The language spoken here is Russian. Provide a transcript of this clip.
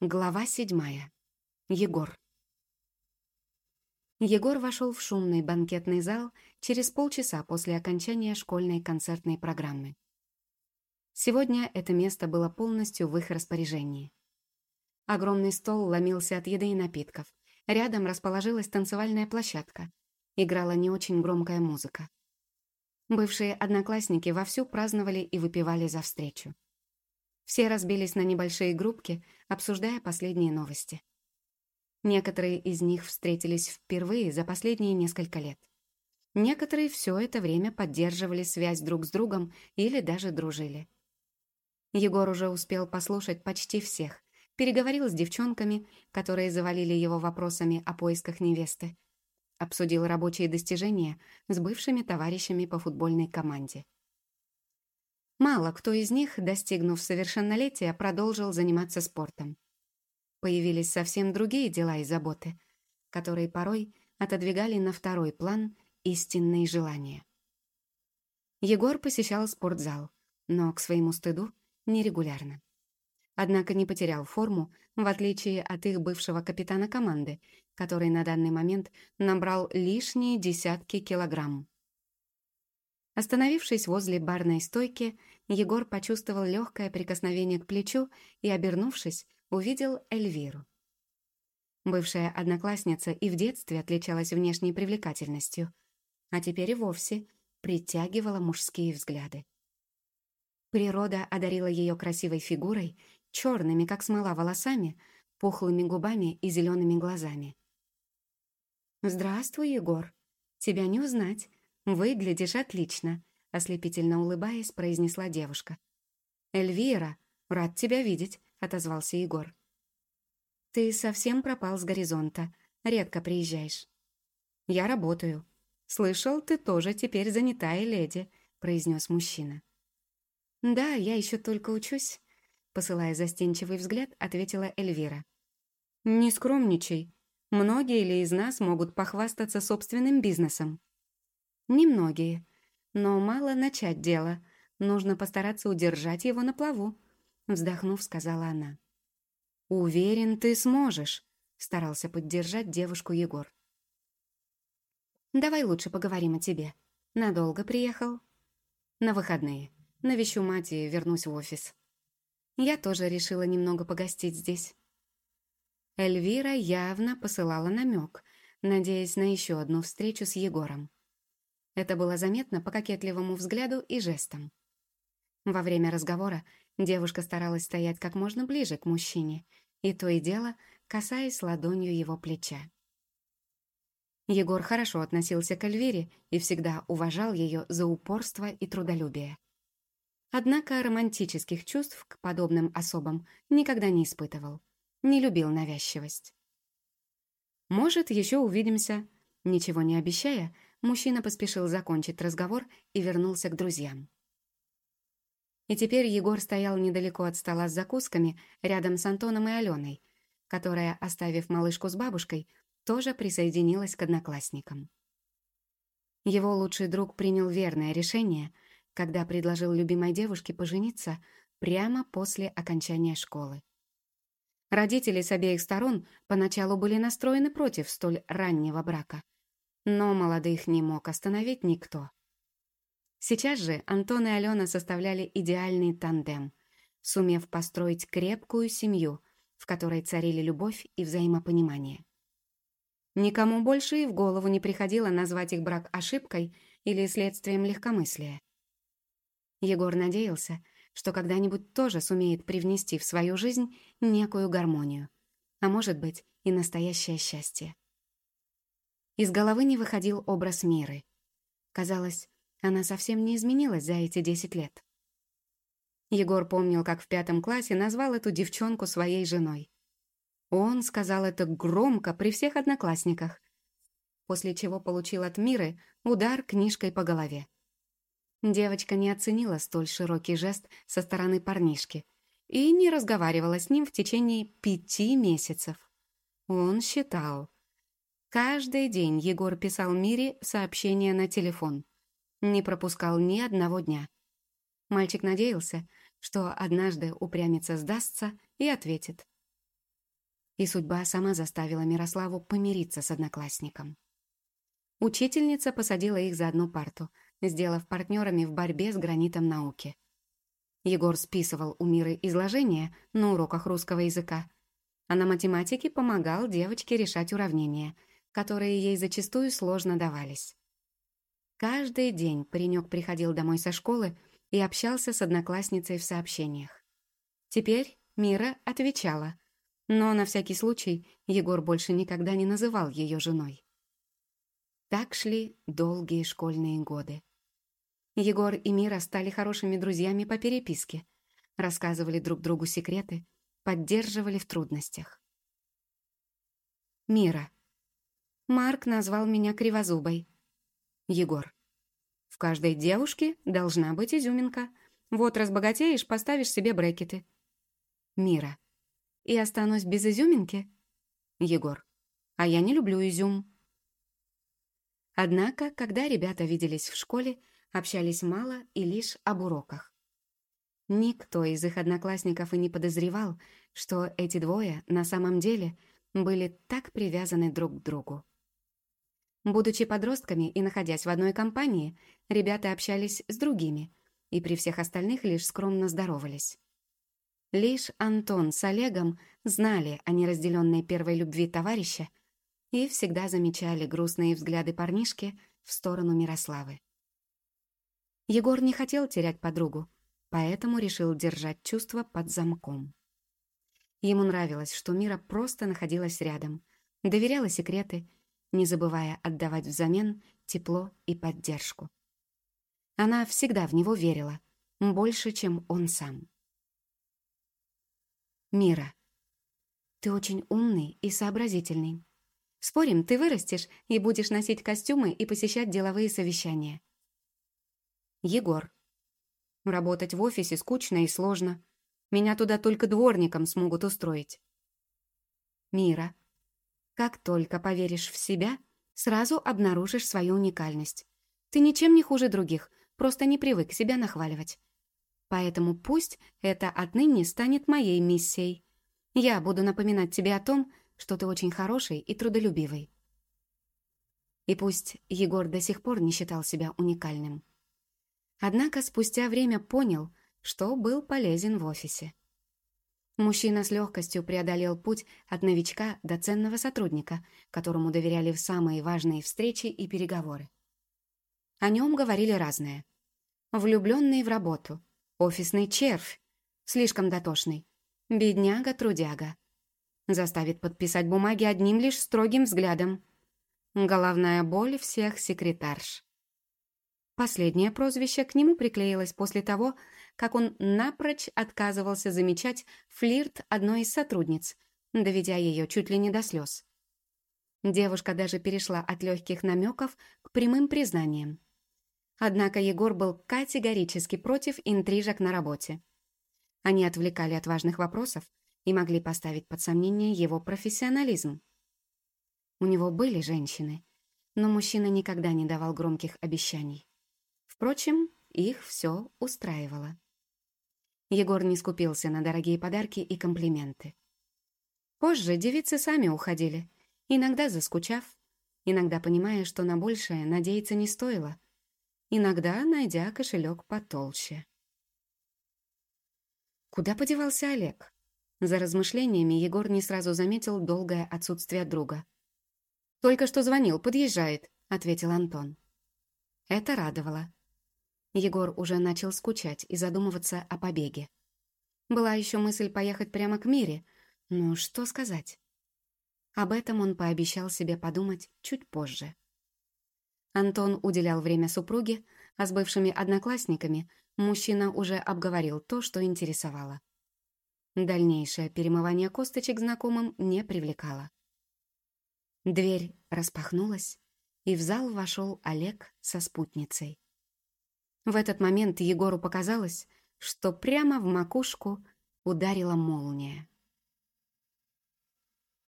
Глава седьмая. Егор. Егор вошел в шумный банкетный зал через полчаса после окончания школьной концертной программы. Сегодня это место было полностью в их распоряжении. Огромный стол ломился от еды и напитков. Рядом расположилась танцевальная площадка. Играла не очень громкая музыка. Бывшие одноклассники вовсю праздновали и выпивали за встречу. Все разбились на небольшие группки, обсуждая последние новости. Некоторые из них встретились впервые за последние несколько лет. Некоторые все это время поддерживали связь друг с другом или даже дружили. Егор уже успел послушать почти всех, переговорил с девчонками, которые завалили его вопросами о поисках невесты, обсудил рабочие достижения с бывшими товарищами по футбольной команде. Мало кто из них, достигнув совершеннолетия, продолжил заниматься спортом. Появились совсем другие дела и заботы, которые порой отодвигали на второй план истинные желания. Егор посещал спортзал, но, к своему стыду, нерегулярно. Однако не потерял форму, в отличие от их бывшего капитана команды, который на данный момент набрал лишние десятки килограмм. Остановившись возле барной стойки, Егор почувствовал легкое прикосновение к плечу и, обернувшись, увидел Эльвиру. Бывшая одноклассница и в детстве отличалась внешней привлекательностью, а теперь и вовсе притягивала мужские взгляды. Природа одарила ее красивой фигурой, черными, как смола, волосами, пухлыми губами и зелеными глазами. «Здравствуй, Егор. Тебя не узнать. «Выглядишь отлично», — ослепительно улыбаясь, произнесла девушка. «Эльвира, рад тебя видеть», — отозвался Егор. «Ты совсем пропал с горизонта. Редко приезжаешь». «Я работаю. Слышал, ты тоже теперь занятая леди», — произнес мужчина. «Да, я еще только учусь», — посылая застенчивый взгляд, ответила Эльвира. «Не скромничай. Многие ли из нас могут похвастаться собственным бизнесом?» Немногие. Но мало начать дело. Нужно постараться удержать его на плаву», — вздохнув, сказала она. «Уверен, ты сможешь», — старался поддержать девушку Егор. «Давай лучше поговорим о тебе. Надолго приехал?» «На выходные. Навещу мать и вернусь в офис». Я тоже решила немного погостить здесь. Эльвира явно посылала намек, надеясь на еще одну встречу с Егором. Это было заметно по кокетливому взгляду и жестам. Во время разговора девушка старалась стоять как можно ближе к мужчине, и то и дело касаясь ладонью его плеча. Егор хорошо относился к Эльвире и всегда уважал ее за упорство и трудолюбие. Однако романтических чувств к подобным особам никогда не испытывал, не любил навязчивость. «Может, еще увидимся», ничего не обещая, мужчина поспешил закончить разговор и вернулся к друзьям. И теперь Егор стоял недалеко от стола с закусками, рядом с Антоном и Аленой, которая, оставив малышку с бабушкой, тоже присоединилась к одноклассникам. Его лучший друг принял верное решение, когда предложил любимой девушке пожениться прямо после окончания школы. Родители с обеих сторон поначалу были настроены против столь раннего брака — но молодых не мог остановить никто. Сейчас же Антон и Алена составляли идеальный тандем, сумев построить крепкую семью, в которой царили любовь и взаимопонимание. Никому больше и в голову не приходило назвать их брак ошибкой или следствием легкомыслия. Егор надеялся, что когда-нибудь тоже сумеет привнести в свою жизнь некую гармонию, а может быть и настоящее счастье. Из головы не выходил образ Миры. Казалось, она совсем не изменилась за эти десять лет. Егор помнил, как в пятом классе назвал эту девчонку своей женой. Он сказал это громко при всех одноклассниках, после чего получил от Миры удар книжкой по голове. Девочка не оценила столь широкий жест со стороны парнишки и не разговаривала с ним в течение пяти месяцев. Он считал, Каждый день Егор писал Мире сообщения на телефон. Не пропускал ни одного дня. Мальчик надеялся, что однажды упрямица сдастся и ответит. И судьба сама заставила Мирославу помириться с одноклассником. Учительница посадила их за одну парту, сделав партнерами в борьбе с гранитом науки. Егор списывал у Миры изложения на уроках русского языка, а на математике помогал девочке решать уравнения, которые ей зачастую сложно давались. Каждый день паренек приходил домой со школы и общался с одноклассницей в сообщениях. Теперь Мира отвечала, но на всякий случай Егор больше никогда не называл ее женой. Так шли долгие школьные годы. Егор и Мира стали хорошими друзьями по переписке, рассказывали друг другу секреты, поддерживали в трудностях. Мира. Марк назвал меня кривозубой. Егор. В каждой девушке должна быть изюминка. Вот разбогатеешь, поставишь себе брекеты. Мира. И останусь без изюминки? Егор. А я не люблю изюм. Однако, когда ребята виделись в школе, общались мало и лишь об уроках. Никто из их одноклассников и не подозревал, что эти двое на самом деле были так привязаны друг к другу. Будучи подростками и находясь в одной компании, ребята общались с другими и при всех остальных лишь скромно здоровались. Лишь Антон с Олегом знали о неразделенной первой любви товарища и всегда замечали грустные взгляды парнишки в сторону Мирославы. Егор не хотел терять подругу, поэтому решил держать чувства под замком. Ему нравилось, что Мира просто находилась рядом, доверяла секреты, не забывая отдавать взамен тепло и поддержку. Она всегда в него верила, больше, чем он сам. Мира, ты очень умный и сообразительный. Спорим, ты вырастешь и будешь носить костюмы и посещать деловые совещания. Егор. Работать в офисе скучно и сложно. Меня туда только дворником смогут устроить. Мира. Как только поверишь в себя, сразу обнаружишь свою уникальность. Ты ничем не хуже других, просто не привык себя нахваливать. Поэтому пусть это отныне станет моей миссией. Я буду напоминать тебе о том, что ты очень хороший и трудолюбивый. И пусть Егор до сих пор не считал себя уникальным. Однако спустя время понял, что был полезен в офисе. Мужчина с легкостью преодолел путь от новичка до ценного сотрудника, которому доверяли в самые важные встречи и переговоры. О нем говорили разное. Влюбленный в работу, офисный червь, слишком дотошный, бедняга-трудяга, Заставит подписать бумаги одним лишь строгим взглядом. Головная боль всех секретарш. Последнее прозвище к нему приклеилось после того, как он напрочь отказывался замечать флирт одной из сотрудниц, доведя ее чуть ли не до слез. Девушка даже перешла от легких намеков к прямым признаниям. Однако Егор был категорически против интрижек на работе. Они отвлекали от важных вопросов, и могли поставить под сомнение его профессионализм. У него были женщины, но мужчина никогда не давал громких обещаний. Впрочем, их все устраивало. Егор не скупился на дорогие подарки и комплименты. Позже девицы сами уходили, иногда заскучав, иногда понимая, что на большее надеяться не стоило, иногда найдя кошелек потолще. Куда подевался Олег? За размышлениями Егор не сразу заметил долгое отсутствие друга. «Только что звонил, подъезжает», — ответил Антон. Это радовало. Егор уже начал скучать и задумываться о побеге. Была еще мысль поехать прямо к Мире, но что сказать? Об этом он пообещал себе подумать чуть позже. Антон уделял время супруге, а с бывшими одноклассниками мужчина уже обговорил то, что интересовало. Дальнейшее перемывание косточек знакомым не привлекало. Дверь распахнулась, и в зал вошел Олег со спутницей. В этот момент Егору показалось, что прямо в макушку ударила молния.